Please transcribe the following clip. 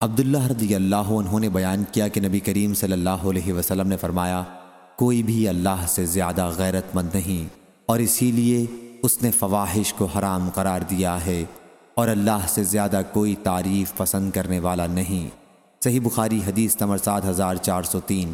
عبداللہ رضی اللہ عنہ نے بیان کیا کہ نبی کریم صلی اللہ علیہ وسلم نے فرمایا، کوئی بھی اللہ سے زیادہ غیرت مند نہیں، اور اسی لیے اس نے فواہش کو حرام قرار دیا ہے، اور اللہ سے زیادہ کوئی تعریف پسند کرنے والا نہیں۔ صحیح بخاری حدیث نمبر سات ہزار چار سو تین۔